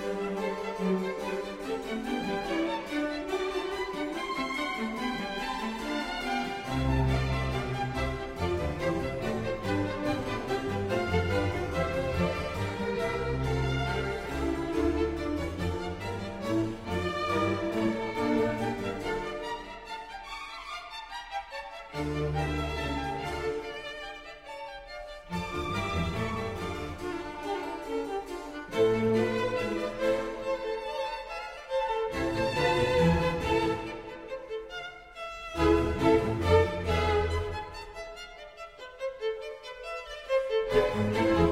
Música Música